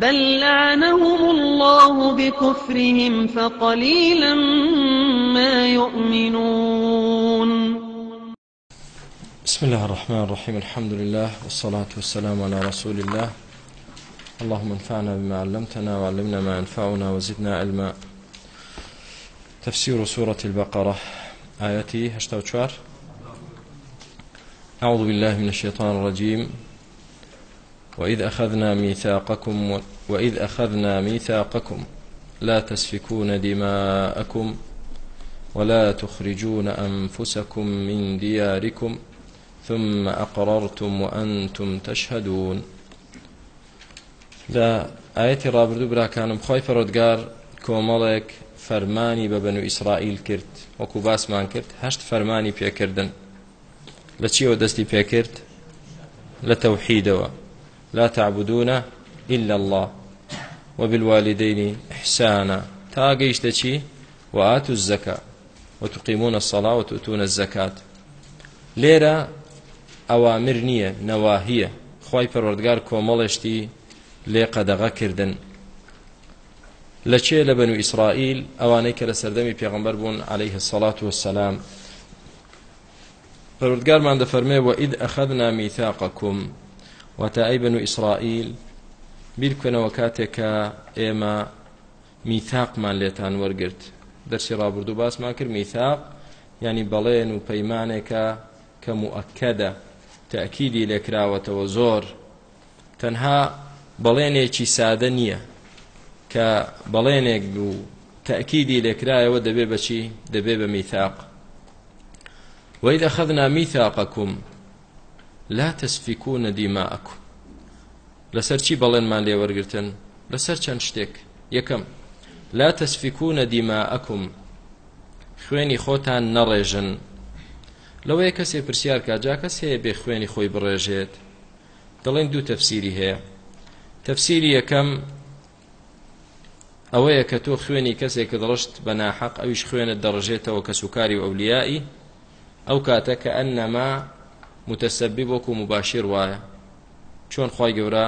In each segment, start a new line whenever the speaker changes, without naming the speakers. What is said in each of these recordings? بل لعنهم الله بكفرهم فقليلا ما يؤمنون
بسم الله الرحمن الرحيم الحمد لله والصلاة والسلام على رسول الله اللهم انفعنا بما علمتنا وعلمنا ما ينفعنا وزدنا علما تفسير سورة البقرة آياتي هشتا أعوذ بالله من الشيطان الرجيم وإذ أخذنا ميثاقكم وإذ أخذنا ميثاقكم لا تسفكون دماءكم ولا تخرجون أنفسكم من دياركم ثم أقررتم وأنتم تشهدون لا ئاەتی ڕابردوو براکانم خۆی فەرۆدگار کۆمەڵێک فەرمانی بە بەن و ئیسرائیل کرد وەکو باسمان کرد هەشت فەرمانی پێکردن لە چیەوە دەستی پێکرد لە تەوحیدەوە لا تعبدون إلا الله وبالوالدين إحسانا تاقيش تشي وآتوا الزكاة وتقيمون الصلاة وتؤتون الزكاة ليرة ئەوامر نییە نەواهیە خی پەروەردگار کۆمەڵێشتی لێ قەدەغەکردن لە چێ لە بەن و ئیسرائیل ئەوانەی کە لە سەردەمی پێغمبەر بوون عليهەیه سەڵات و سەسلام پەروردگارمان دەفەرمێ و ئید ئەخەد نامیتاقەکم واتا ئەی بن و ئیسرائیل بیرکەنەوە کاتێکە ئێمە میثاقمان لێتان وەرگرت دەرسی ڕابرد و باسمان کرد میثاق ینی بەڵێن و پەیمانێکە کە موەکەدە تەکیدی لێکراوەتەوە زۆر تەنها بەڵێنێکی سادە نییە کە بەڵێنێک و تەکیدی لێکرایەوە دەبێ بەچی دەبێ بە میثاق وإذا أخذنا ميثاقكم لا تسفكون دماءكم لەسەر چی بەڵێنمان لێوەرگتن لەسەر چەند شتێک یەکەم لا تسفكون دماءكم خوێنی خۆتان نەڕێژن لەوەیە کەسێ پرسیار کاجا کەس هەیە بێ خوێنی خۆی بڕێژێت دەڵێن دوو تەفسیری هەیە تەفسیری یەکەم ئەوەیە کە تۆ خوێنی کەسێک کە دڕشت بە ناحەق ئەویش خوێنت دەڕژێتەوە کە سوکاری ئەولیایی ئەو کاتە کە ئەنەما متەسەبی وەکو مباشیر وایە چۆن خی گەورە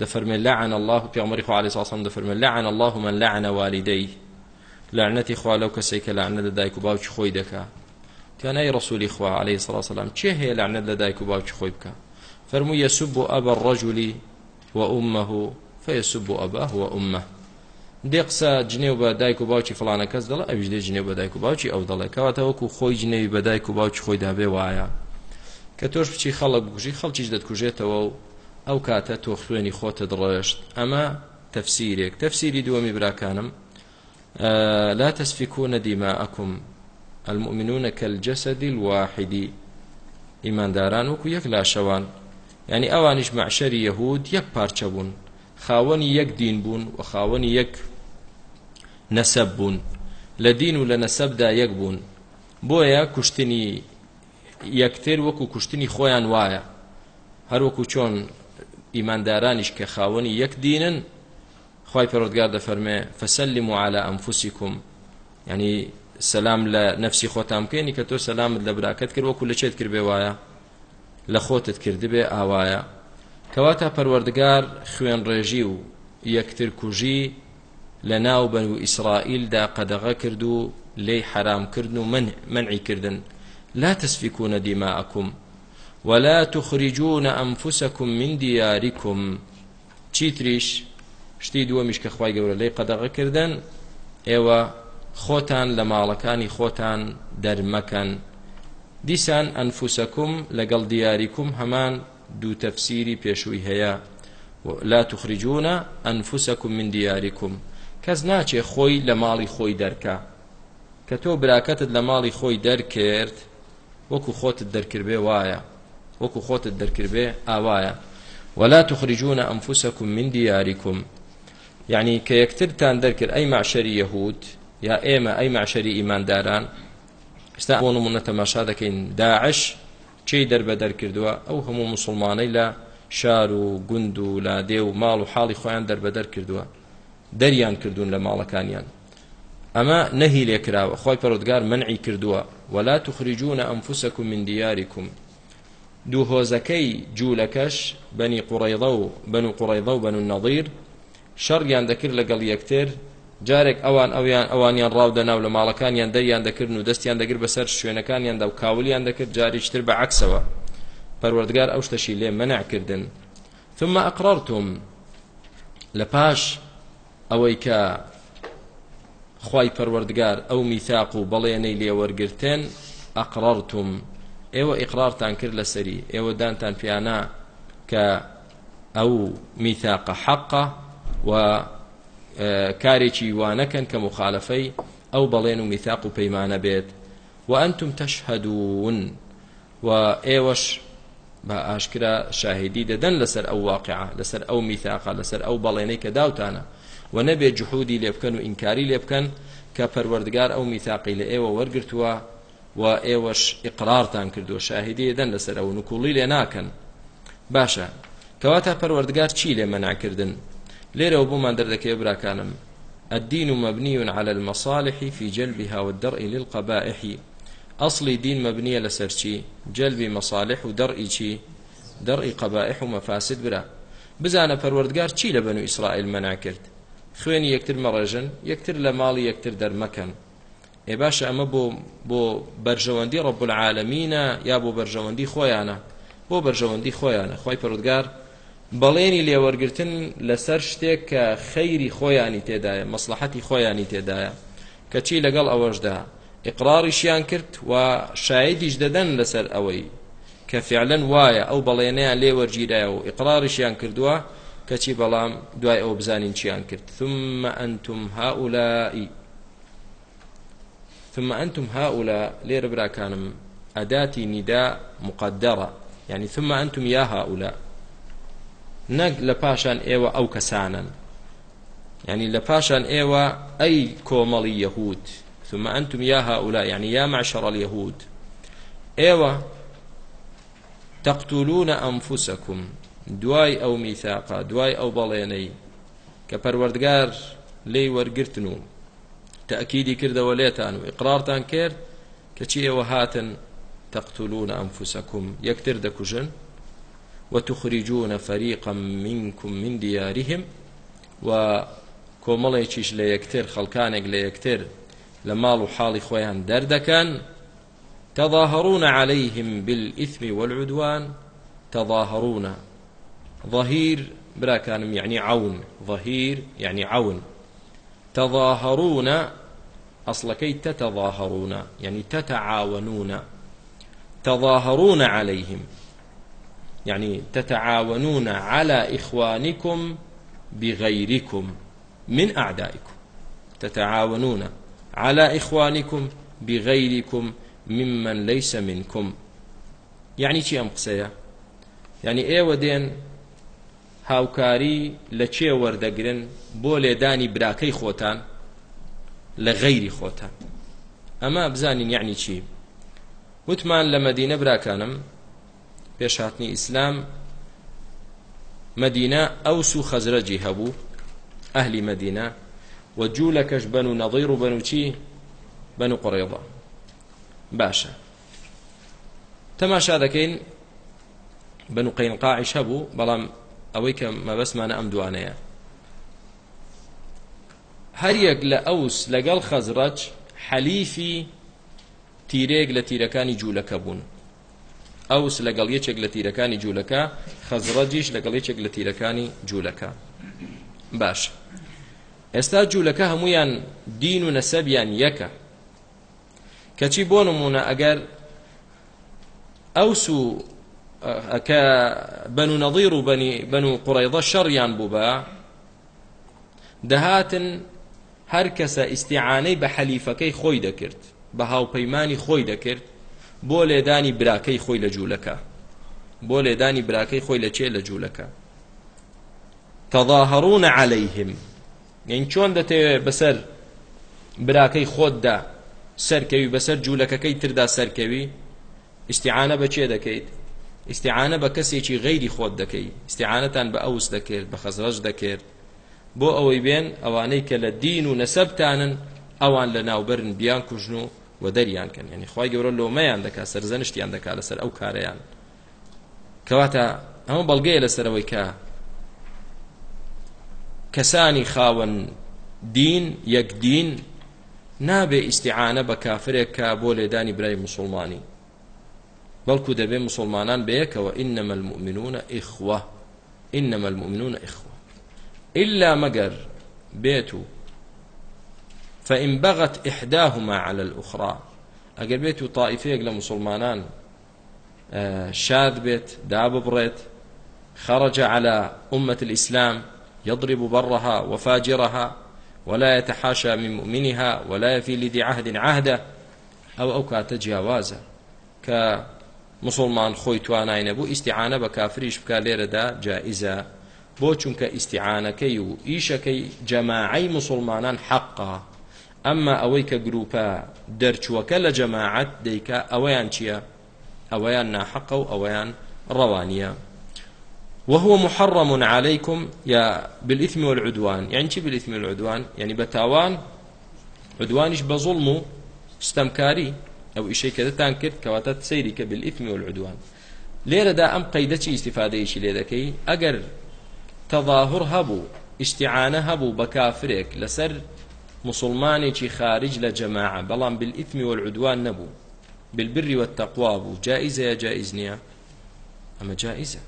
دەفەرمێ لەعن الله پیامەری خوا علیه ساسم دەفەرمێ لعن الله من لعن والدەی لعنەتی خوا لەو کەسێک کە لعنە لە دایک و باوکی خۆی دەکا تیانای ڕسوولی خوا عليه سلا سلام چێ هەیە لعنەت لە دایک و باوکی خۆی بکە فەرموو یەسب و ئەبە ڕەجولی وأمه فيسب أباه وأمه دێ قسە جنێو بە دایک و باوکی فلانە کەس دەڵە ئەویش دێ جنێو بە دایک و باوکی ئەو دەڵێ کەواتە وەکو خۆی جنێوی بە دایک و باوکی خۆی دابێ وایە کە تۆش بچی خەڵک بگوژی خەڵکیش دەتکوژێتەوە و ئەو کاتە تۆ خوێنی خۆتە دڕێشت ئەمە تەفسیرێک تەفسیری دووەمی براکانم لا تەسفیکوونە دیماءەکم المؤمنون كالجسد الواحد ئیمانداران وەکو یەک لاشەوان ینی ئەوانیش معشەری یەهود یەک پارچە بوون خاوەنی یەک دین بوون و خاوەنی یەک نەسەب بوون لە دین و لە نەسەبدا یەک بوون بۆیە کوشتنی یەکتر وەکو کوشتنی خۆیان وایە هەروەکو چۆن ئیماندارانیش کە خاوەنی یەک دینن خی پەرۆگار دەفەرمێ فەسەلی معالە ئەمفوسیکم ینی سەسلام لە نفسی خۆتان بکەێنی کە تۆ سەسلامت لە براکەت کرد وەکو لە چێت کردێ وایە لە خۆتت کردبێ ئاوایە کەواتە پەروەردگار خوێن ڕێژی و یەکتر کوژی لە ناو بەن و ئیسرائیلدا قەدەغە کرد و لێی حرامکردن و منعیکردن لا تسفكون دماءكم ولا تخرجون أنفسكم من دياركم چیتریش شتی دووەمیش کە خخوای گەورە لی قەدەغە کردن ئێوە خۆتان لە ماڵەکانی خۆتان دەرمەکەن دیسان ئەنفوسەکم لەگەڵ دیاریکم هەمان دوو تەفسیری پێشووی هەیە لا تخرجونە ئەنفوسەکم من دیاریکم کەس ناچێ خۆی لە ماڵی خۆی دەرکە کە تۆ براکەتت لە ماڵی خۆی دەرکرد وەکو خۆتت دەرکردبێ وایە وەکو خۆتت دەرکردبێ ئاوایە ولا تخرجون أنفسكم من دياركم يعني کە یەکترتان دەرکرد ئەی معشەری یەهود یا ئێمە ئەی معشەری ئیمانداران ئستا بۆ نمونە تەماشا دەکەین داعش چی دەربە دەرکردووە ئەو هەموو مسلمانەی لە شار و گوند و لادێ و ماڵ و حاڵی خۆیان دەربەدەر کردووە دەریان کردوون لە ماڵەکانیان أما نهي لێکراوە خۆی پەرۆدگار منعی کردووە ولا تخرجون أنفسكم من دياركم دوو هۆزەکەی جوولەکەش بنی قوڕیڵە و بن و قوڕیڵە و بن و نەڵیر شەڕیان دەکرد لەگەڵ یەکتر جارێک ئەوان ئەویان ئەوانیان ڕاودەناو لە ماڵەکانیان دەریان دەکردن و دەستیان دەگر بەسەر شوێنەکانیاندا و کاولیان دەکرد جاریشتر بە عکسەوە پەروەردگار ئەو شتەشی لێ مەنعکردن ثم ئەقرارتم لە پاش ئەوەی کە خی پەروەردگار ئەو میثاق و بەڵێنەی لێوەرگتن ئەقڕتم ئێوە ئیقرارتان کرد لەسەری ئێوە دانتان پیانە کە ئەو میثاقە حەقە و کارێکی وانەکەن کە مخالفەی ئەو بەڵێن و میثاق و پەیمانە بێت و ئەنتم تەشهدون و ئێوەش بە ئاشکرا شاهدی دەدەن لەسەر ئەو واقعە لەسەر ئەو میثاقە لەسەر ئەو بەڵێنەی کە داوتانە و نەبێ جحودی لێ بکەن و ئینکاری لێ بکەن کە پەروەردگار ئەو میتاقی لە ئێوە وەرگتووە و ئێوەش ئقرارتان کردو شاهدی دەن لەسەر ئەو نکوڵی لێ ناکەن باشە کەواتە پەروەردگار چی لێ مەناکردن لێرەوە بۆمان دەردەکەی براکانم الدين مبني على المصالح في جلبها والدرء للقبائح أصلي دين مبنية لسرشي جلب مصالح ودرء شي درء قبائح ومفاسد برا بزانا پروردگار چی لە بەنو ئیسرائیل مەنا کرد خوێنی یەکتر مەڕێژن یەکتر لە ماڵی یەکتر دەرمەکەن ئێ باشە ئەمە بۆ بۆ بەرژەوەندی ڕەبولعاالەمینە یا بۆ بەرژەوەندی خۆیانە بۆ بەرژەوەندی خۆیانە خی پرودگار بەڵێنی لێوەرگتن لەسەر شتێک کە خەیری خۆیانی تێدایە مەسلحەتی خۆیانی تێدایە کەچی لەگەڵ ئەوەشدا ئقراریشیان کرد و شایدیش دەدەن لەسەر ئەوەی کە فعلەن وایە ئەو بەڵێنەیان لێوەرگیرایە و ئقراریشیان کردووە کەچی بەڵام دوای ئەو بزانین چیان کرد ثم أنتم هؤلاء ثم أنتم هؤلاء لێرە براکانم ئەداتی نیدا مقدرة يعني ثم أنتم يا هؤلاء نەک لە پاشان ئێوە ئەو کەسانن يعني لە پاشان ئێوە ئەی کۆمەڵی یەهود ثم أنتم يا هؤلاء يعني يا معشر اليهود ئێوە تقتلون أنفسكم دوای ئەو میثاقا دوای ئەو بەڵێنەی کە پەروەردگار لێی وەرگرتن و تەکیدی کردەوە لێتان و ئقرارتان کرد کەچی ئێوە هاتن تەقتلون ئەنفوسەکم یەکتر دەکوژن وتخرجون فريقا منكم من ديارهم و کۆمەڵێکیش لە یەکتر خەڵکانێک لە یەکتر لە ماڵ و حاڵی خۆیان دەردەکەن تەظاهرون عليهلهم بالئثمی والعدوان تەظاهرون ظهير براكانم يعني عون ظهير يعني عون تظاهرون أصلكي تتظاهرون يعني تتعاونون تظاهرون عليهم يعني تتعاونون على إخوانكم بغيركم من أعدائكم تتعاونون على إخوانكم بغيركم ممن ليس منكم يعني شيء أم قسية يعني إيه ودين هاوکاری لە چێ وەردەگرن بۆ لێدانی براکەی خۆتان لە غەیری خۆتان ئەمە بزانین یعنی چی وتمان لە مەدینە براکانم پێشهاتنی ئیسلام مدینە ئەو سو خەزرەجی هەبوو ئەهلی مدینە و جوولەکەش بەن و نەضیر و بنوچی بەن و قڕێڵە باشە تەماشا دەکەین بەن و قینقاعش هەبوو بەڵام ئەوەی کە مەبەسمانە ئەم دوانەیە هەریەک لە ئەوس لەگەڵ خەزرەج حەلیفی تیرێک لە تیرەکانی جوولەکە بوون ئەوس لەگەڵ یەکێک لە تیرەکانی جوولەکە خەزرەجیش لەگەڵ یەکێک لە تیرەکانی جوولەکە باش ئێستا جوولەکە هەمویان دین و نەسەبیان یەکە کەچی بۆ نمونە ئەگەر ئەوس و کە بەن و نەڵیر و بەن و قوڕێڵە شەڕیان بوو بە دەهاتن هەر کەسە ئیسیعانەی بە حەلیفەکەی خۆی دەکرد بە هاوپەیمانی خۆی دەکرد بۆ لێدانی براکەی خۆی لە جوولەکە بۆ لێدانی براکەی خۆی لە چێ لە جوولەکە تەظاهڕون عليهلەیهم یعنی چۆن دەتەوێت بەسەر براکەی خۆتدا سەرکەوی بەسەر جوولەکەەکەی تردا سەرکەوی ئیسیعانە بە چێ دەکەیت استعانە بە کەسێکی غەیری خۆت دەکەی استعانەتان بە ئەوس دەکرد بە خەزرەش دەکرد بۆ ئەوەی بێن ئەوانەی کە لە دین و نەسەبتانن ئەوان لە ناوبرن بیان کوژن و و دەریانکەن ینی خی گەورە لۆمەیان دەکا سەرزەنشتیان دەکا لەسەر ئەو کارەیان کەواتە ئەمە بەڵگەیە لەسەرەوەی کە کەسانی خاوەن دین یەک دین نابێ ئیسیعانە بە کافرێک کە بۆ لێدانی برای مسلمانی بەڵکو دەبێ مسلمانان بەیەکەوە إنما المؤمنون إخوة إنما المؤمنون إخوة إلا مجر بيت فإن بغت إحداهما على الأخرى ئەگەر بێت و تائیفەیەک لە مسلمانان شاد بێت دا ببڕێت خرج على أمة الإسلام يضرب برها وفاجرها ولا يتحاشى من مؤمنها ولا يفي لذي عهد عهده أو أو كاتجاوازه کە مسلمان خۆی توانای نەبوو ئیسیعاە بە کافریش بکە لێرەدا جائزە بۆ چونکە ئیسیعانەکەی و ئیشەکەی جەماعی مسلمانان حەقا ئەمما ئەوەی کە گروپە دەرچووەکە لە جەماعەت دەیکا ئەوەیان چییە؟ ئەوەیان ناحقە و ئەوەیان ڕەوانیە وهو محرم عليكم يا بالإثم والعدوان يعني چی بالإثم والعدوان يعني بتاوان عدوانش بظلم و ستەمکاری ئەو ئیشەی کەدەتان کرد کەواتە سەیری کە بالئیتمی والعدوان لێرەدا ئەم قەیدە چی ئیسیفادەیەکی لێ دەکەی ئەگەر تەظاهر هەبوو ئیشتیعانە هەبوو بە کافرێک لەسەر مسلمانێکی خارج لە جەماعە بەڵام بالئیتمی والعدوان نەبوو بالبری والتەقوا بوو جائزەیە جائز نییە ئەمە جائزە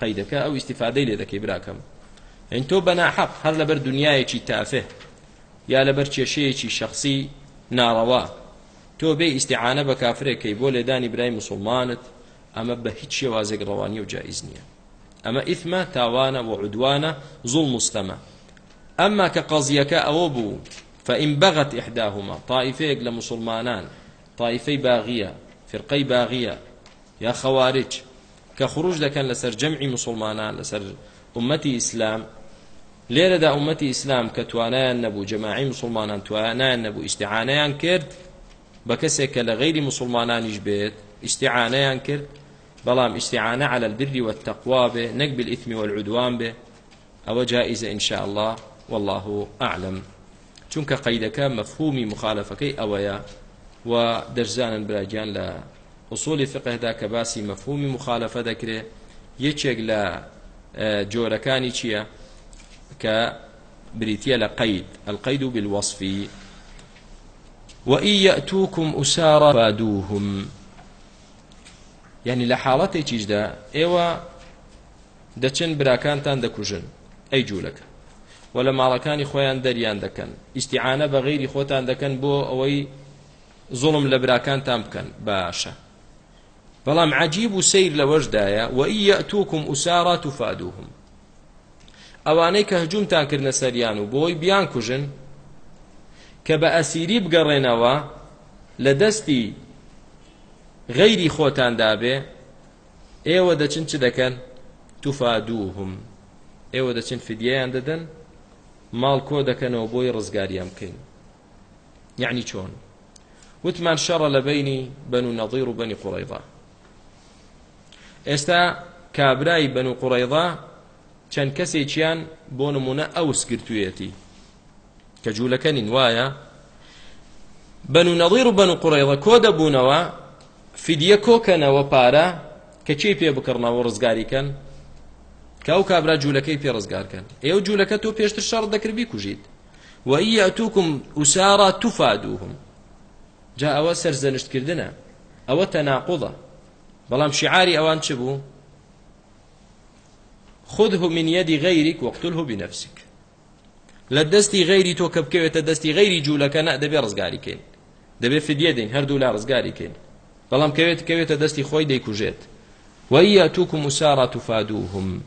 قەیدەکە ئەو ئیسیفادەی لێ دەکەی براکەم ئەین تۆ بەناحەق هەر لەبەر دنیایەکی تافێ یا لەبەر کێشەیەکی شخصی ناڕەوە تۆ بێ ئیسیعاە بە کافرێکەکەی بۆ لێدانی برای مسلمانت ئەمە بە هیچ شێوازێک ڕەوانی و جایز نییە ئەمە ئیثمە تاوانە و عودوانە زوڵ مستەمە ئەمما کە قەزیەکە ئەوە بوو فإن بغت إحداهما طائفيك لمسلمانان طائفي باغية فرقي باغية يا خوارج كخروج ده كان لسر جمع مسلمانان لسر أمتي إسلام ليلة دا أمتي إسلام كتوانان نبو جماعي مسلمانان توانان نبو استعانيان كرد بە کەسێک کە لە غیری مسلمانانیش بێت ئیشتیعانەیان کرد بەڵام ئیشتیعانە على البر والتقوا بێ نەک بالئثم والعدوان بێ ئەوە جائزە ان شاء الله والله اعلم چونکە قەیدەکە مەفهومی مخالفەکەی ئەوەیە و دەرزانن براگیان لە حصولی فقهدا کە باسی مەفهومی مخالفە دەکرێت یەکێک لە جۆرەکانی چییە کە بریتە لە قەید القەید و بالوەصفی وإن يأتوكم أسارى فادوهم يعني لحالتي تجدا إيوا دچن براكانتان دكوجن أي جولك ولا ماڵەکانی خۆیان دەریان دەکەن ئیسیعاە بە غیری خۆتان دەکەن بۆ ئەوەی زوڵم لە براکانتان بکەن باشە بەڵام عجیب و سیر لەوەشدایە وەئە تووکم ئوسارات و فادوهم ئەوانەی کە هەجومتان کردنە سەریان و بۆی بیان کوژن کە بە ئەسیری بگەڕێنەوە لە دەستی غەیری خۆتان دابێ ئێوە دەچن چ دەکەن توفادووهم ئێوە دەچن فیدیایان دەدەن ماڵ کۆ دەکەنەوە بۆی ڕزگاریان بکەین یعنی چۆن وتمان شەڕە لە بینی بەن و نەضیر و بەنی قوڕیضا ئێستا کابرای بەن و قوڕیضا چەند کەسێکیان بۆ نمونە ئەوسگرتوویەتی کە جوولەکەنین وایە بەن و نەڵیر و بەن و قوڕێڵە کۆ دەبوونەوە فیدە کۆکەنەوە پارە کە چی پێ بکردنەوە ڕزگاریکەن کە ئەو کابرا جوولەکەی پێ ڕزگارکەن ئێوە جوولەکە تۆ پێشتر شەڕ دەکردبی کوژیت وەئە تووکم وسارا توفادوهم جا ئەوە سەرزەنشتکردنە ئەوە تەناقضە بەڵام شعاری ئەوان چ بوو خذه من يد غيرك واقتله بنفسك لە دەستی غەیری تۆ کە بکەوێتە دەستی غەیری جوولەکە نە دەبێ ڕزگاریکەین دەبێت فدیە دەین هەردوو لا ڕزگاریکەین بەڵام کەوێت کەوێتە دەستی خۆی دەیکوژێت وياتوكم مسارا تفادوهم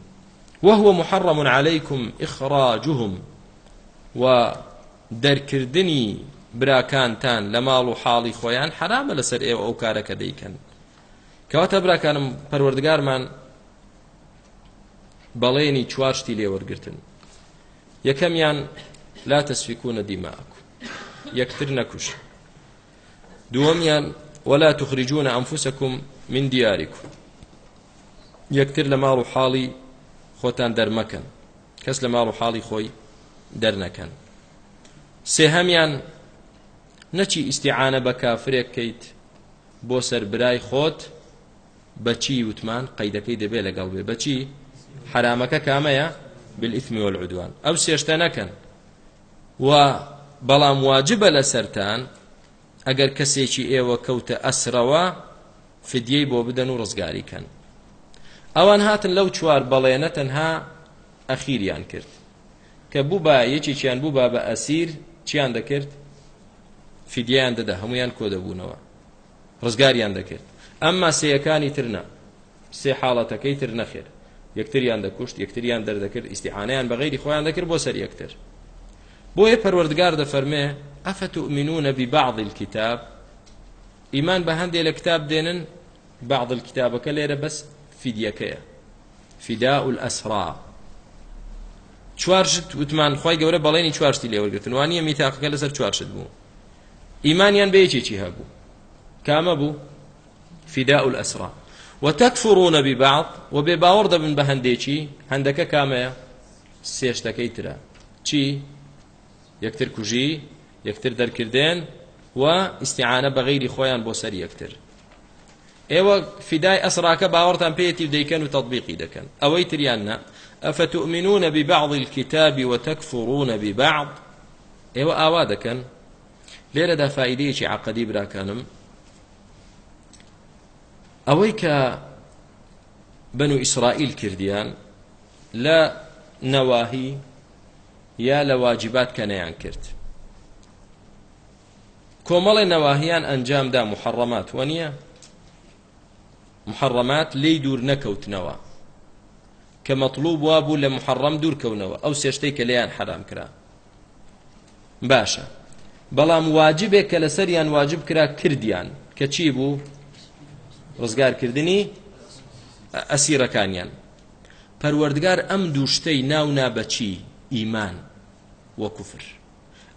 وهو محرم عليكم إخراجهم ودركردني براكانتان لمال حالي خويان حرام لسر ايو او كارك ديكن كواتا براكانم پروردگارمان بەڵێنی چوارشتی لێوەرگتن یەکەمیان لا تەسفیکونە دیماکو یەکتر نەکوش دووەمیان ولا تخرجون أنفسكم من دياركم یەکتر لە ماڵ و حاڵی خۆتان دەرمەکەن کەس لە ماڵ و حاڵی خۆی دەرنەکەن سێهەمیان نەچی ئیسیعاانە بە کافرێککەیت بۆ سربرای خۆت بەچی وتمان قەیدەکەی دەبێت لەگەڵ بێ بەچی حرامەکە کامەیە بالإثم والعدوان أو سيشتنكن و بەڵام واجبە لەسەران ئەگەر کەسێکی ئێوە کەوتە ئەسرەوە فدیەی بۆ بدەن و ڕزگاریکەن ئەوان هاتن لەو چوار بەڵێنە تەنها ئەخیریان کرد کە بوو با یەکێکیان بوو با بە ئەسیر چیان دەکرد فیدیان دەدا هەمویان کۆ دەبوونەوە ڕزگاریان دەکرد ئەمما سەیەکانی ترنا سێ حاڵەتەکەی تر نەخێت یەکتریان دەکوشت یەکتریان دەردەکرد ئیسیحانیان بەغیری خۆیان دەکرد بۆ سەر یەکتر بۆیە پەروەردگار دەفەرمێ ئەفتؤمنون ببعض الكتاب ئیمان بە هەندێک لە کتاب دێنن بعض الكتابەکە لێرە بەس فیدیەکەیە فیداء الأسرى چوارشت وتمان خی گەورە بەڵێنی چوارشتی لێوەگرتن وانە میتاقەکە لەسەر چوارشت بوو ئیمانیان بەیەکێکی هەبوو کامە بوو فیداء الأسرى وتكفرون ببعض وبباور دبن بهندێکی هەندەکە کامەیە سێشتەکەی ترە چی یەکتر کوژی یەکتر دەرکردێن و ئیسیعانە بە غیری خۆیان بۆ سەر یەکتر ئێوە فیدای ئەسراکە باوەڕتان پێێتی دەیکەن و تطببیقی دەکەن ئەوەی تریاننا ئەفتؤمنونە ببعض الكتاب وتكفرون ببعض ئێوە ئاوا دەکەن لێرەدا فائیدەیەکی عقدی براکانم ئەوەی کە بن و ئیسرائیل کردیان لە نەواهی یا لە واجبات کە نەیان کرد کۆمەڵی نەواهیان ئەنجامدا محەڕەمات وە نییە محەڕەمات لی دوور نەکەوتنەوە کە مەطلوب وابوو لە محەڕەم دوورکەونەوە ئەو سێشتەی کە لیان حرام کرا باشە بەڵام واجبێک کە لەسەریان واجب کرا کردیان کە چی بوو ڕزگارکردنی ئەسیرەکانیان پەروەردگار ئەم دووشتەی ناو نابەچی ئیمان وەکوفر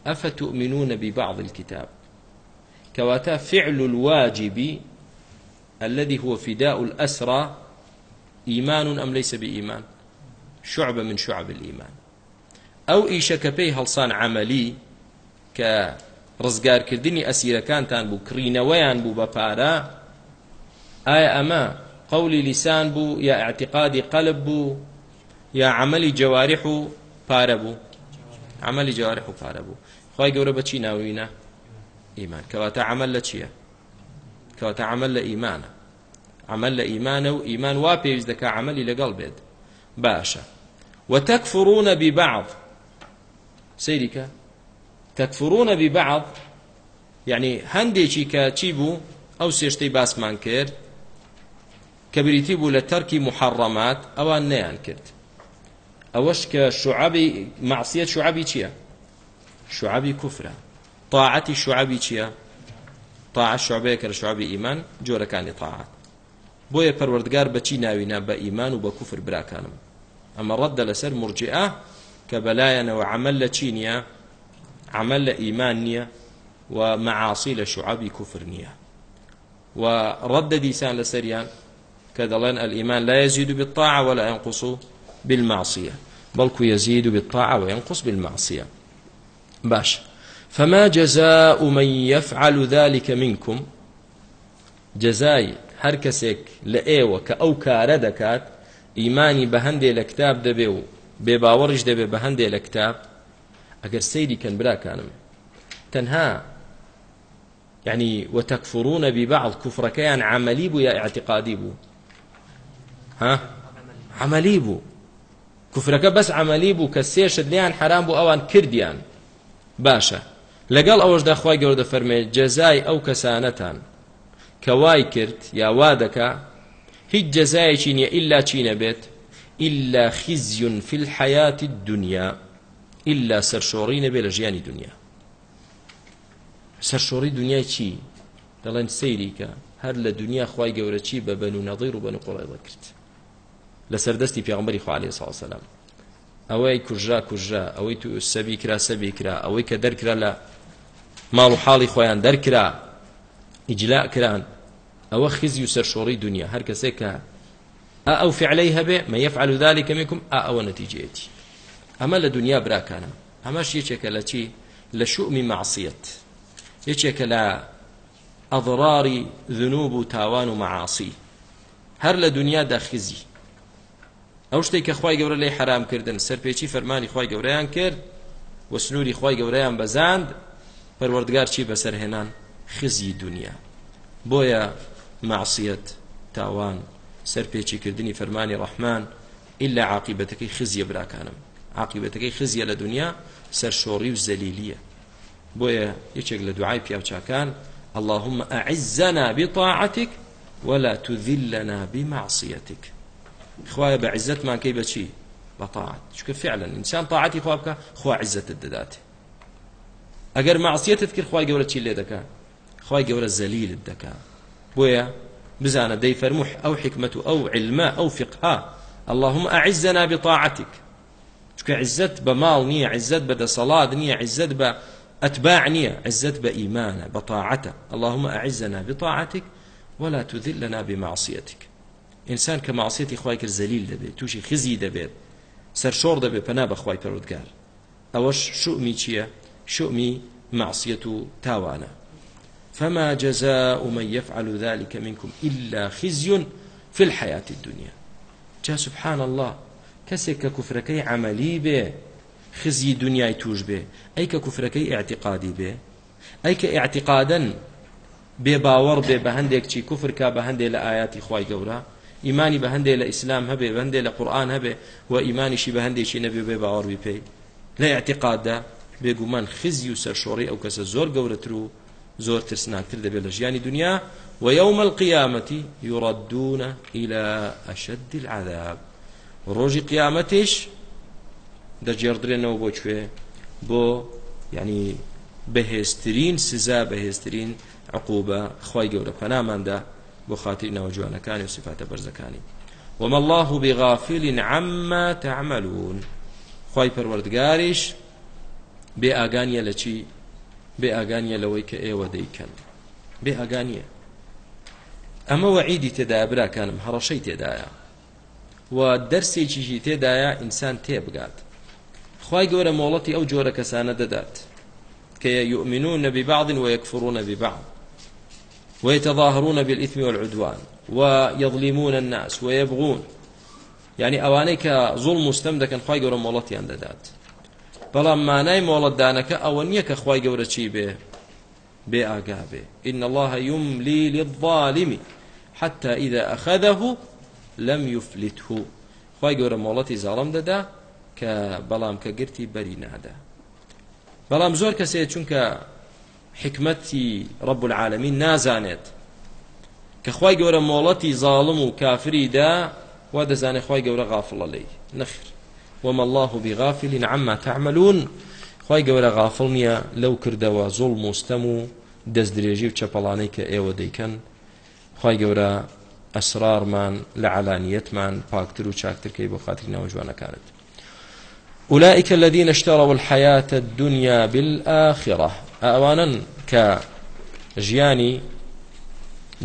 ئەفتؤمنون ببعض الكتاب كواتا فعل الواجب الذي هو فداء الأسرى إيمان أم ليس بإيمان شعبة من شعب الإيمان أو إيشك بي هلصان عملي كرزقار كردني أسيركان تان بو كرينويان بو ببارا ئایا ئەمە قولی لیسان بوو یا اعتقادی قەلب بوو یا عملی جەواریح و پارە بوو عملی جەواریح و پارە بوو خی گەورە بەچی ناوینە ئیمان کەواتە عمل لە چییە کەواتە عمل لە ئیمانە عمل لە ئیمانە و ئیمان وا پێویست دەکە عملی لەگەڵ بێت باشە وتەکفڕونە ببعض سەیریکە تەکفڕونە ببعض یعنی هەندێکی کە چی بوو ئەو سێشتەی باسمان کرد کە بریتی بوو لە تەرکی محەڕەمات ئەوان نەیان کرد ئەوەش کە شعبی معسیەت شعبی چییە شعبی کوفرە طاعەتی شعبی چییە طاع شعبەیە کە لە شعبی ئیمان جۆرەکانی طاعات بۆیە پەروەردگار بەچی ناوینا بە ئیمان و بە کوفر براکانم ئەمە ڕەددە لەسەر مرجئە کە بەلایەنەوە عمل لە چی نییە عمل لە ئیمان نییە و مەعاسی لە شعبی کوفر نییە و ڕەددە دیسان لەسەریان کە دەڵێن ئەلئیمان لا يزيد بالطاعة ولا ينقص بالمعصية بل يزيد بالطاعة وينقص بالمعصية باش فما جزاء من يفعل ذلك منكم جزاي هەر کەسێک لە ئێوە کە ئەو کارە دەکات ئیمانی بە هەندێک لە کتاب دەبێ و بێباوەڕش دەبێ بە هەندێک لە کتاب ئەگەر سەیری کەن براکانم تەنها یعنی وتەکفڕونە بی بەعڵ کوفڕەکەیان عملی بوو یا اعتقادی بوو عملی بوو کوفرەکە بەس عملی بوو کە سێشت لیان حرام بوو ئەوان کردیان باشە لەگەڵ ئەوەشدا خی گەوردە فەرمێ جەزای ئەو کەسانەتان کە وای کرد یا وا دەکا هیچ جەزایەکی نییە ئللا چینە بێت ئللا خیزیون فی الحیاتی دنیا ئللا سەرشۆڕی نەبێ لە ژیانی دنیا سەرشۆڕی دنیای چی دەڵێن سەیریکە هەر لە دنیا خی گەورە چی بە بەن و نەڵی و بەن و قوڵێڵە کرد لەسەر دەستی پیاغمبەری خوالێ ساوسلام ئەوەی کوژرا کوژرا ئەوەی تو سەبی کرا سەبی کرا ئەوەی کە دەرکرا لە ماڵ و حاڵی خۆیان دەرکرا ئیجلا کران ئەوە خزی و سەرشۆڕی دنیا هەر کەسێک کە ئەو فعلەی هەبێ مە یەفعل ذلك منكم ئا ئەوە نەتیجەیەتی ئەمە لە دنیا براکانە ئەمەش یەکێکە لە چی لە شومی معسیەت یەکێکە لە ئەضراری ذنوب و تاوان و معاصی هەر لە دنیا داخزی ئەو شتێک کە خی گەورە لێ حرامکردن سەرپێکی فەرمانی خی گەورەیان کرد و سنووری خی گەورەیان بەزاند پەروەردگار چی بەسەرهێنان خزی دنیا بۆیە معسیەت تاوان سەرپێکی کردنی فەرمانی ڕەحمان ئللا عقیبەتەکەی خزیە براکانم عقیبەتەکەی خزیە لە دنیا سەر شۆڕی و زەلیلیە بۆیە یەکێک لە دوعای پیاوچاکان اللهم أعزنا بطاعتك ولا تذلنا بمعصيتك خوایە بە عزتمان کەی بەچی بە تاعات چکە فعلا ئینسان تاعاتی خوا بکە خوا عزتت دەدات ئەگەر معسیەتت کرد خوای گەورە چی لێ دەکا خوای گەورە زەلیلت دەکا بۆیە بزانە دەی فەرموح ئەو حکمت و ئەو علما ئەو فقها اللهم أعزنا بطاعتك چکە عزت بە ماڵ نییە عزت بە دەسەڵات نییە عزت بە ئەتباع نییە عزت بە ئیمانە بە اللهم أعزنا بطاعتك ولا تذلنا بمعصيتك ئینسان کە ماسیەتی خی کرد زەلیل دەبێت تووشی خزی دەبێت سەرشۆڕ دەبێت پەنا بەخوای پەرودگار ئەوەش شومی چییە شومی معصية تاوانا فما جزاء من يفعل ذلك منكم إلا خزي في الحياة الدنيا جا سبحان الله كسك كفركي عملي به خزي دنيا توج به أي ككفركي اعتقادي به أي كاعتقادا بباور به بهندك شي كفر كا بهندي لآيات إخواي قورا ئیمانی بە هەندێک لە ئیسلام هەبێ بەندێک لە قورآان هەبێ و ئیمانیشی بە هەندێکی نەبێ بێ باوەڕوی پێی لە اعتقاددا بێگومان خزی و سەرشۆڕی ئەو کەسە زۆر گەورەتر و زۆر ترسناکتر دەبێت لە ژیانی دنیا و یوم القیامەتی یڕدونە إلى أشد العذاب ڕۆژی قیامەتیش دەجێڕدرێنەوە بۆ کوێ بۆ ینی بەهێزترین سزا بەهێزترین عقوبە خی گەورە پەناماندا بۆ خاتی ناوە جوانەکانی و سفاتە بەرزەکانی وما الله بغافل عما تعملون خی پەروەردگاریش بێ ئاگانیە لە چی بێ ئاگانیە لەوەی کە ئێوە دەیکەن بێ ئاگانیە ئەمە وعیدی تێدایە براکانم هەڕەشەی تێدایە و دەرسێکیشی تێدایە ئینسان تێبگات خی گەورە مۆڵەتی ئەو جۆرە کەسانە دەدات کە یؤمنون ببعض ويكفرون ببعض ويتظاهرون بالإثم والعدوان ويظلمون الناس ويبغون يعني أوانيك ظلم مستمدكا خواي قورا مولتي عند ذات بلا ما ناي مولد دانك أوانيك خواي قورا شي به بآقابه إن الله يملي للظالم حتى إذا أخذه لم يفلته خواي قورا مولتي ظالم ددا كبلام كقرتي بري نادا بلام زور كسي چونك حکمەتی ڕب العالمین نازانێت کە خی گەورە مۆڵەتی زاڵم و کافریدا وا دەزانێت خی گەورە غافڵە لی نەخر وەمە الله بغافلین عما تعملون خی گەورە غافڵ نییە لەو کردەوە زۆڵ مستەم و دەست درێژی و چەپەڵانەی کە ئێوە دەیکەن خی گەورە ئەسرارمان لە علانیتمان پاکتر و چاکترکەی بۆ خاتری ناوە جوانەکانت. أولئك الذين اشتروا الحياة الدنيا بالآخرة ئەوانن کە ژیانی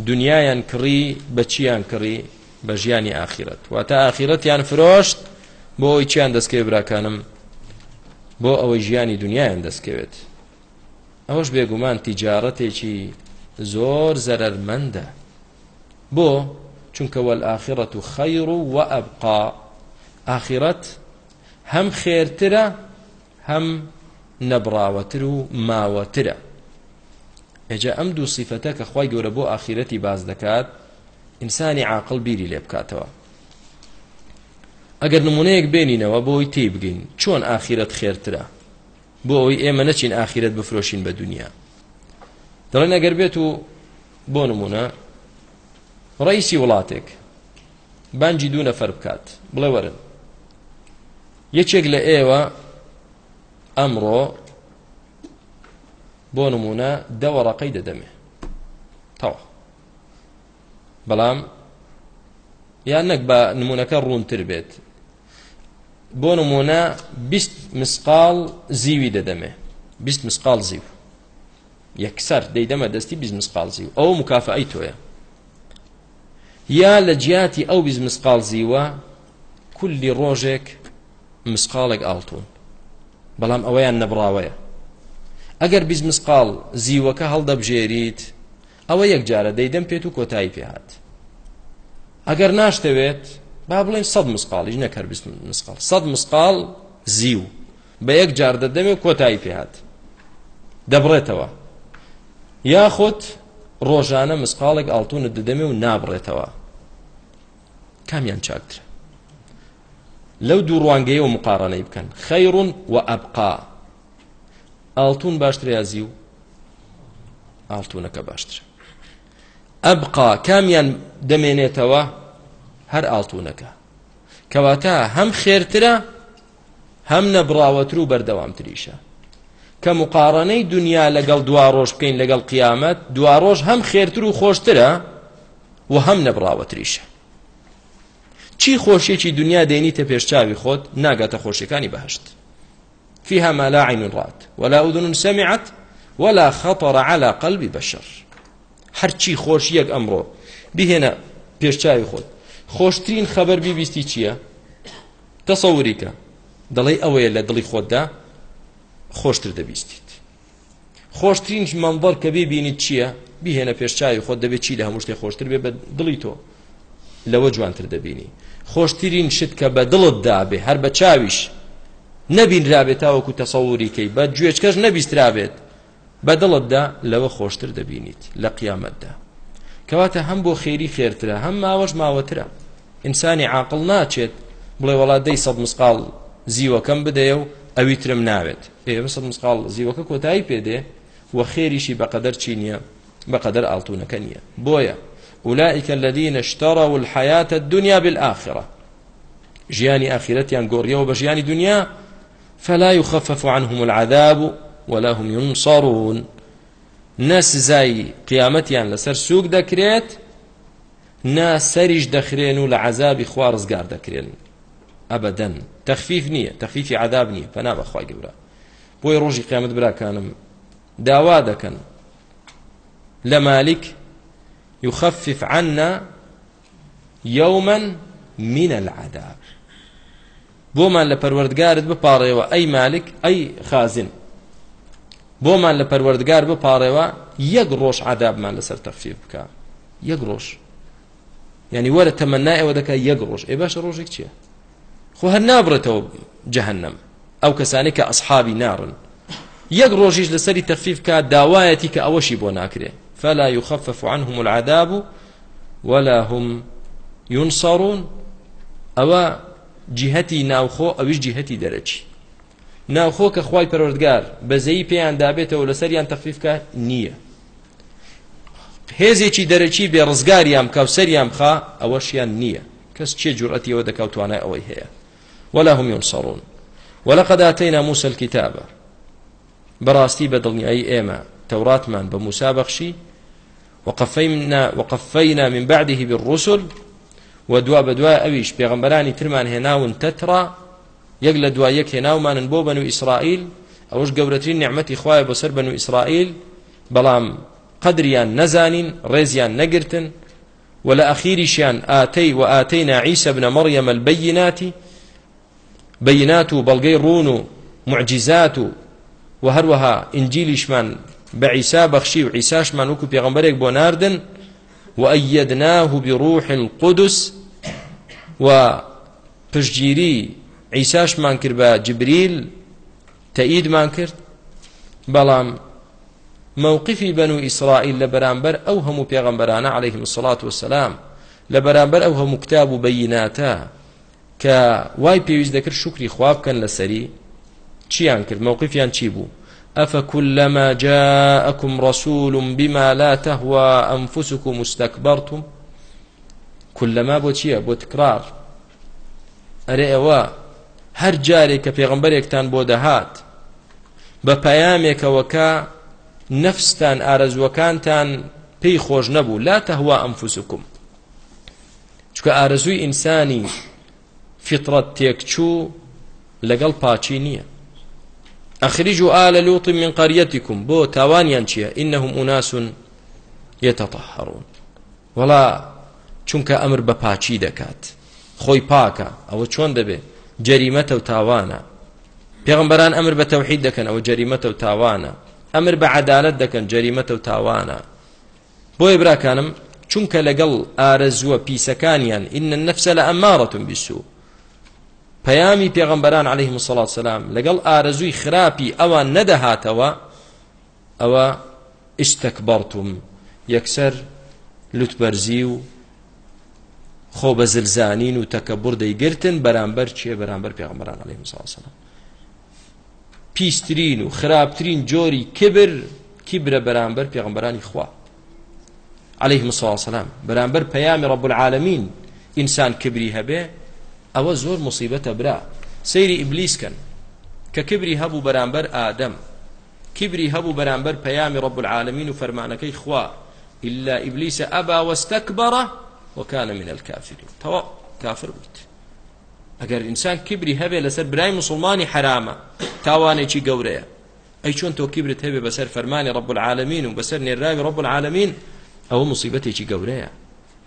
دنیایان کڕی بە چیان کڕی بە ژیانی ئاخیرەت واتە ئاخیرەتیان فرۆشت بۆ ئەوی چیان دەستکەوێ براکانم بۆ ئەوەی ژیانی دنیایان دەستکەوێت ئەوەش بێگومان تیجارەتێکی زۆر زەرمەندە بۆ چونکەوە ئاخرەت و خەیر و وە ئەبقا ئاخرەت هەم خێرترە هەم نەبراوەتر و ماوەترە ئێجا ئەم دوو سیفەتە کە خی گەورە بۆ ئاخیرەتی باز دەکات ئینسانی عاقل بیری لێ بکاتەوە ئەگەر نمونەیەک بێنینەوە بۆی تێی بگەین چۆن ئاخیرەت خێرترە بۆ ئەوی ئێمە نەچین ئاخیرەت بفرۆشین بە دنیا دەڵێن ئەگەر بێت و بۆ نمونە ڕیسی وڵاتێک بانجی دوو نەفەر بکات بڵێ وەرن یەکێک لە ئێوە ئەمڕۆ بۆ نمونە دەوەڕەقەی دەدەمێ تەوا بەڵام یان نەک بە نمونونەکە ڕوونتر بێت بۆ نمونە بیست مسقال زیوی دەدەمێ بیست مسقال زیو یەکسەر دەیدەمە دەستی بیست مسقال زیو ئەو مکافعی تۆیە یا لە جیاتی ئەو بیست مسقال زیوە کولی ڕۆژێک مسقالێک ئاڵتون بەڵام ئەوەیان نەبراوەیە ئەگەر بیست مسقال زیوەکە هەڵدەبژێریت ئەوە یەکجارە دەیدەم پێت و کۆتایی پێهات ئەگەر ناشتەوێت با بڵێن سەد مسقالیش نەکەر بیست مسقال سەد مسقال زیو بە یەک جار دەدەمێ و کۆتایی پێهات دەبڕێتەوە یاخود ڕۆژانە مسقالێک ئاڵتونت دەدەمێ و نابڕێتەوە کامیان چاکترە لەو دوو ڕوانگەیەوە مقارنەی بکەن خەیڕون و ئەبقا ئاڵتون باشتریازی و ئاڵتونەکە باشتر ئەبقا کامیان دەمێنێتەوە هەر ئاڵتونەکە کەواتە هەم خێرترە هەم نەبراوەتر و بەردەوامتریشە کە مقارنەی دنیا لەگەڵ دوا ڕۆژ بکەین لەگەڵ قیامەت دوا ڕۆژ هەم خێرتر و خۆشترە و هەم نەبراوەتریشە چی خۆشیێکی دنیا دێنیتە پێشچاوی خۆت ناگاتە خۆشیەکانی بەهشت فيها ما لا عين رأت ولا أذن سمعت ولا خطر على قلب بشر هەرچی خۆشیەک ئەمڕۆ بهێنە پێشچاوی خۆت خۆشترین خەبەر بیبیستی چییە؟ تەسەوریکە دەڵێ ئەوەیە لە دڵی خۆتدا خۆشتر دەبیستیت خۆشترین منظر کە ببینیت چییە؟ بهێنە پێشچاوی خۆت دەبێت چی لە هەموو شتێک خۆشتر بێ بە دڵی تۆ لەوە جوانتر دەبینی خۆشترین شت کە بە دڵت دابێ هەر بە چاویش نەبینرابێت تاوەکو تەسەوری کەی بە گوێچکەش نەبیسترابێت بە دڵتدا لەوە خۆشتر دەبینیت لە قیامەتدا کەواتە هەم بۆ خێری خێرترە هەم ماوەش ماوەترە ئینسانی عاقل ناچێت بڵێ وڵات دەی سەد مسقال زیوەکەم بدەیە و ئەوی ترم ناوێت ئێمە سەد مسقال زیوەکە کۆتایی پێدێ و خێریشی بەقەدەر چی نییە بەقەدەر ئاڵتونەکە نییە بۆیە أولئك الذين اشتروا الحياة الدنيا بالآخرة جياني آخرتي عن قوريا وبجياني دنيا فلا يخفف عنهم العذاب ولا هم ينصرون ناس زاي قيامتي عن لسر سوق دكريت ناس سرج دخرين لعذاب خوارز قار دكرين أبدا تخفيف نية تخفيف عذاب نية فنا بخواي قبرا بوي روجي قيامت برا كانم داوا دكن لمالك يخفف عنا يوما من العذاب بۆمان لە پەروەردگارت بپارڕێەوە ئەی مالک ئەی خازن بۆمان لە پەروەردگار بپارڕێەوە یەک ڕۆژ عادابمان لەسەر تەخفی بکە یەک ڕۆژ ینی وەرە تەمەنا ئێوە دەکە یەک ڕۆژ ئێ باشە ڕۆژێک چییە خۆ هەر نابڕێتەوە جەهنم ئەو کەسانی کە ئەسحابی ناڕن یەک ڕۆژیش لەسەری تەخفیف کە داوایەتی کە ئەوەشی بۆ ناکرێت فلا يخفف عنهم العذاب ولا هم ينصرون أو جهتي ناوخو أوش جهتي درجي ناوخۆ کە خی پەرۆردگار بەزەی پێیان دابێتەوە لەسەریان تەخفیفکە نییە. هێزێکی دەرەکی بێ ڕزگاریان کاوسەریان بخا ئەوەشیان نییە کەس چێ جورەتیەوە دەکەوتوانە ئەوەی هەیە ولا هم ينصرون ولقد آتينا موسى الكتاب براستي بدلني أي إيما تەوراتمان بە موسا بەخشی وقفينا وقفينا من بعده بالرسل ودوا بدوا ئەویش پێغمبەرانی ترمان هێناون تەترا یەک لە دوای یەک هێناومانن بۆ بن و ئیسرائیل ئەوش گەورەترین نعمەتی خوایە بەسەر بن و ئیسرائیل بەڵام قدریان نەزانین ڕێزیان نەگرتن ولا ئەخیریشیان ئاتەی و ئاتەینا عیسە بنە مەڕیەمە بەیناتی بەینات و بەڵگەی ڕون و معجززات و و هەروەها ئنجیلیشمان بە عیسا بەخشی و عیساشمان وەکو پێغەمبەرێک بۆ ناردن و ئەەدناه بڕوح القدس و پشتگیری عیساشمان کرد بە جبریل تەئیدمان کرد بەڵام مووقفی بن و ئیسرائیل لە بەرامبەر ئەو هەموو پێغەمبەرانە عليهلەیهم مسلات وسلام لە بەرامبەر ئەو هەموو کتاب و بەیناتە کە وای پێویست دەکرد شکری خواب بکەن لەسەری چیان کرد مووقفیان چی بوو أفكلما جاءكم رسول بما لا تهوى أنفسكم استكبرتم كلما بۆ چییە بۆ تکرار ئەرێ ئەوە هەر جارێک کە پێغمبەرێکتان بۆ دەهات بە پەیامێکەوەکە نەفستان ئارەزوەکانتان پێی خۆش نەبوو لا تەهوا ئەمفوسکم چکە ئارەزووی ئینسانی فیترەت تێکچوو لەگەڵ پاچی نییە ئەخریجو آل لوط من قريتكم بۆ تاوانیان چییە إنهم أناس يتطهرون ولا چونکە ئەمر بە پاچی دەکات خۆی پاکە ئەوە چۆن دەبێ جەریمەتە و تاوانە پێغمبەران ئەمر بە تەوحید دەکەن ئەوە جەریمەتە و تاوانە ئەمر بە عدالت دەکەن جەریمەتە و تاوانە بۆیە براکانم چونکە لەگەڵ ئارەزووە پیسەکانیان ئینە نەفسە لە ئەمارەتون بیسوو پەیامی پێغەمبەران عليه مسلڵات سلام لەگەڵ ئارەزووی خراپی ئەوان نەدەهاتەوە ئەوە ئشتەکبەڕتم یەکسەر لوتبەرزی و خۆ بە زلزانین و تەکەبور دەیگرتن بەرامبەر چیە بەرامبەر پێغەمبەران عليه مسلڵات سلام پیسترین و خراپترین جۆری کبر کیبرە بەرامبەر پێغمبەرانی خوا عليه مسلڵات سلام بەرامبەر پەیامی ڕب العالمین ئینسان کبری هەبێ ئەوە زۆر مصیبەتە برا سەیری ئیبلیسکەن کە کبری هەبوو بەرامبەر ئادەم کبری هەبوو بەرامبەر پەیامی ڕب العالمین و فەرمانەکەی خوا إلا إبليس أبى واستكبر وكان من الكافرين توا كافر بيت ئەگەر ئینسان کبری هەبێ لەسەر برای مسلمانی حرامە تاوانێکی گەورەیە ئەی چۆن تۆ کیبرت هەبێ بەسەر فەرمانی ڕب العالمین و بەسەر نێراوی ڕب العالمین ئەوە مصیبەتێکی گەورەیە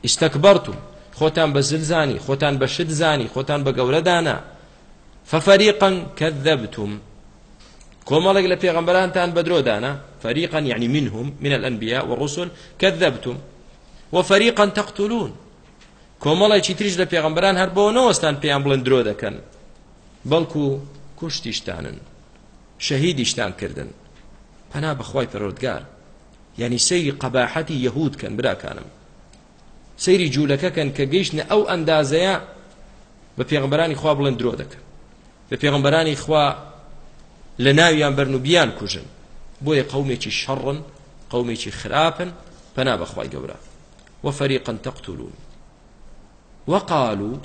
ئیسەکبەرتم خۆتان بە زل زانی خۆتان بە شت زانی خۆتان بە گەورە دانا ففەریقا کەذەبتم کۆمەڵێک لە پێغەمبەرانتان بە درۆ دانا فەریقا یعنی منهم من الأنبیاء والرسل كذبتم وفەریقا تقتلون کۆمەڵێکی تریش لە پێغەمبەران هەر بۆ نەوەستان پێیان بڵند درۆ دەکەن بەڵکو کوشتیشتانن شەهیدیشتان کردن پەنا بەخوای پەرۆدگار یعنی سەیری قەباحەتی یەهود کەن براکانم سەیری جوولەکەکەن کە گەیشتە ئەو ئەندازەیە بە پێغمبەرانی خوا بڵێن درۆ دەکەن بە پێغمبەرانی خوا لە ناویان بەرنوبیان کوژن بۆیە قومێکی شەڕن قومێکی خراپن پەنا بەخوای گەورە وەفەریقەن تەقتلون وەقالوا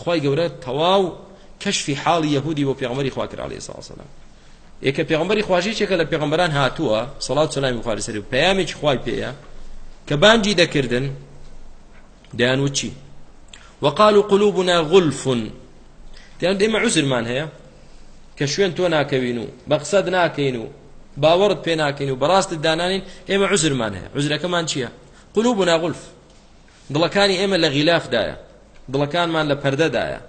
خی گەورە تەواو کەشفی حاڵی یەهودی بۆ پێغمەری خوا کرا لێ ساسەلام یەکە پێغمبەری خواژێکێکە لە پێغمبەران هاتووە سەڵات سلامی خوارسەری و پەیامێکی خوای پێەیە کە بانجی دەکردن دەیان وچی وقالوا قلوبنا غلف دەیان دێمە عوزرمان هەیە کە شوێن تۆ ناکەوین و بە قسەد ناکەین و باوەڕت پێ ناکەین و بەڕاستت دانانین ئێمە عوزرمان هەیە عوزرەکەمان چییە قلوبنا غلف دڵەکانی ئێمە لە غیلافدایە دڵەکانمان لە پەردەدایە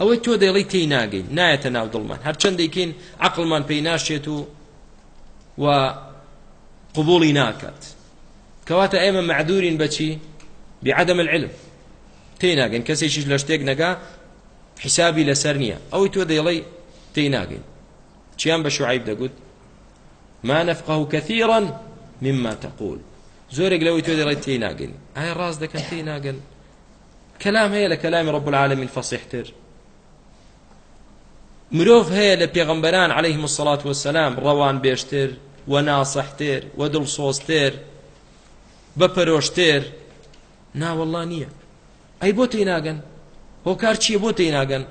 ئەوەی تۆ دەڵی تێی ناگەین نایەتە ناو دڵمان هەرچەندێکین عقلمان پێی ناشێت و و قبوڵی ناکات کەواتە ئێمە معدورین بەچی بعدم العلم تێناگەن کەسێکیش لە شتێک نەگا حیسابی لەسەر نییە ئەوی تۆ دەیڵی تێناگەین چیان بە شعیب دەگوت ما نفقه كثيرا مما تقول زۆرێک لەوەی تۆ دەڵێت تێناگەن ئایا ڕاست دەکەن تێناگەن کەلام هەیە لە کەلامی ڕب العالمین فەسیحتر مرۆڤ هەیە لە پێغەمبەران عليههم الصلاة والسلام ڕەوان بێشتر و ناسەحتر و دڵسۆزتر بەپەرۆشتر ناوەڵا نییە ئەی بۆ تێناگەن هۆکار چییە بۆ تێناگەن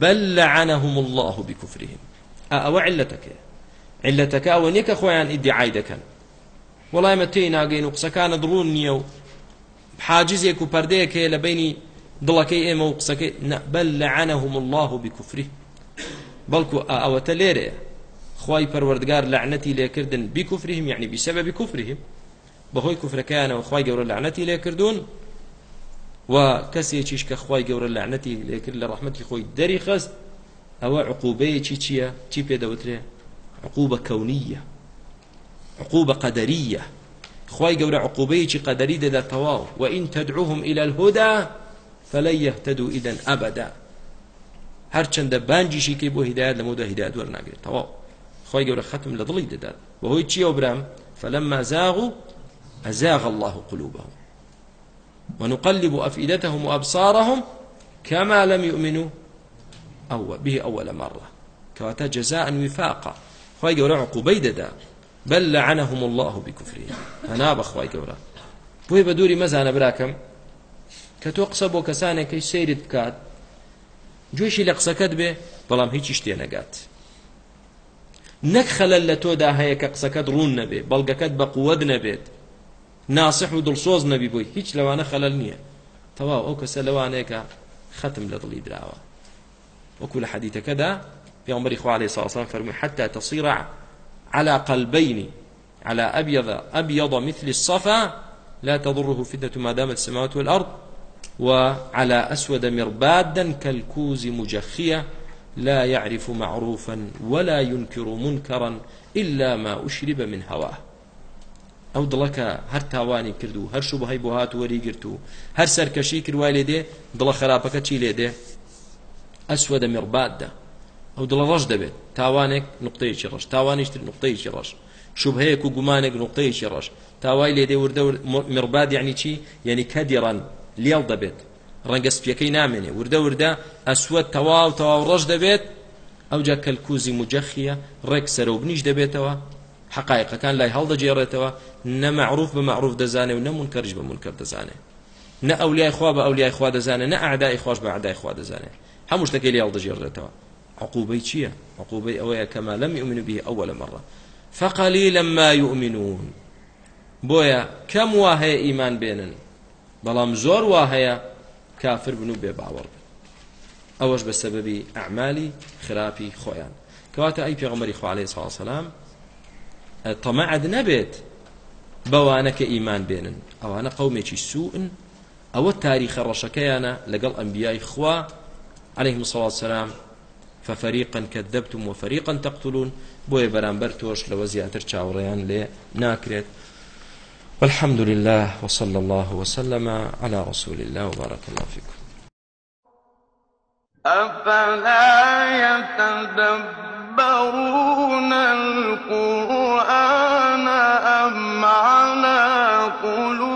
بەل لەعانەهم الله بکوفرهم ئەوە علەتەکە علەتەکە ئەوە نییە خۆیان ئیدعای دەکەن وەڵایمە تێناگەین و قسەکانە دڵون نییە و حاجزێک و پردەیەک هەیە لە بینی دڵەکەی ئێمە و قسەکەی بەل لەعانەهم الله بکوفری بەڵکو ئەوەتە لێرەیە خی پەروەردگار لەعنەتی لێکردن بیکوفریم یعنی بیسەبە بیکوفریم بەهۆی کوفرەکەیانەوە خی گەورە لەعنەتی لێ کردوون و کەسێکیش کە خی گەورە لەعنەتی لێکرد لە ڕحمەتی خۆی دەری خست ئەوە عقوبەیەکی چییە چی پێدەوترێ عقوبە کەونیە عقوبە قەدەریە خی گەورە عقوبەیەکی قەدەری دەدا تەواو وئین تدعوهم إلى الهدى فلن يهتدوا إذا أبدا هەرچەندە بانجیشی کەی بۆ هیدایات لەمەدا هیدایات وەرناگرێت تەواو خی گەورە ختم لە دڵی دەدات بەهۆی چیە برام فلما زاغوا أزاغ الله قلوبهم ونقلب أفئدتهم وأبصارهم كما لم يؤمنوا أو به أول مرة كواتا جزاء وفاقا خواهي قولا عقوبي ددا بل لعنهم الله بكفرهم أنا بخواهي قولا بوي بدوري مزانا براكم كتو قصب وكسانك سيرت بكات جوشي لقصكت به بلام هيتش اشتينقات نەک خەلل لە تۆدا هەیە کە قسەکەت ڕوون نەبێ بەڵگەکەت بە قووەت نەبێت ناسح و دڵسۆز نەبی بووی هیچ لەوانە خەلل نییە تەواو ئەو کەسە لەوانەیەکە ختم لە دڵی دراوە وەکو لە حەدیتەکەدا پێمەری خوالێ ساسان فەرمووی حتا تصير على قلبين على أبيض أبيض مثل الصفا لا تضره فتنة ما دامت السماوات والأرض وعلى أسود مربادا كالكوز مجخية لا يعرف معروفا ولا ينكر منكرا إلا ما أشرب من هواه ئەو دڵەکە هەر تاوانی کرد و هەرشو بەهی بۆ هات وەریگررت و هەر سەرکەشی کروای لێ دێ دڵە خراپەکە چی لێ دێ ئەسوە دە میڕباتدا ئەو دڵە ڕەش دەبێت تاوانێک نقطەیەکی ڕەش تاوانیشتر نقطەیەکی ڕەش شوبهەیەک و گومانێک نقطەیەکی ڕەش تاوای لێ دێ وردە میڕباد یعنی چی یعنی کەدیڕان لێڵ دەبێت ڕەنگە سپیەکەی نامێنێ وردە وردە ئەسوە تەواو تەواو ڕەش دەبێت ئەوجا کەلکوزی مجەخیە ڕێک سەرۆ بنیش دەبێتەوە حقایقەکان لای هەڵدەجێڕێتەوە نەمەعروف بە معروف دەزانێ و نەمونکەرش بە منکەر دەزانێت نە ئەولیای خوا بە ئەولیای خوا دەزانێت نە ئاعدای خۆش بە عدای خوا دەزانێت هەموو شتەکەی لێ هەڵدەجێڕێتەوە عقوبەی چییە عقوبەی ئەوەیە کەما لەم یؤمن به ئەوەل مەڕە فقەلیلا ما یؤمنون بۆیە کەم وا هەیە ئیمان بێنن بەڵام زۆر وا هەیە کافر بن و بێ باوەڕ بن ئەوەش بە سەبەبی ئەعمالی خراپی خۆیان کەواتە ئەی پێغمەری خوالەی ساڵسەلام تەمەعد نەبێت بەوانە کە ئیمان بێنن ئەوانە قەومێکی سوئن ئەوە تاریخە ڕەشەکەیانە لەگەڵ ئەمبیای خوا عليه مسڵات سلام ففريقا كذبتم وفريقا تقتلون بۆیە بەرامبەر تۆش لەوە زیاتر چاوەڕێیان لێ ناکرێت والحمد لله وصلى الله وسلم على رسول الله وبارك الله فيكم
أفلا يتدبر يدبرون القرآن أم على قلوب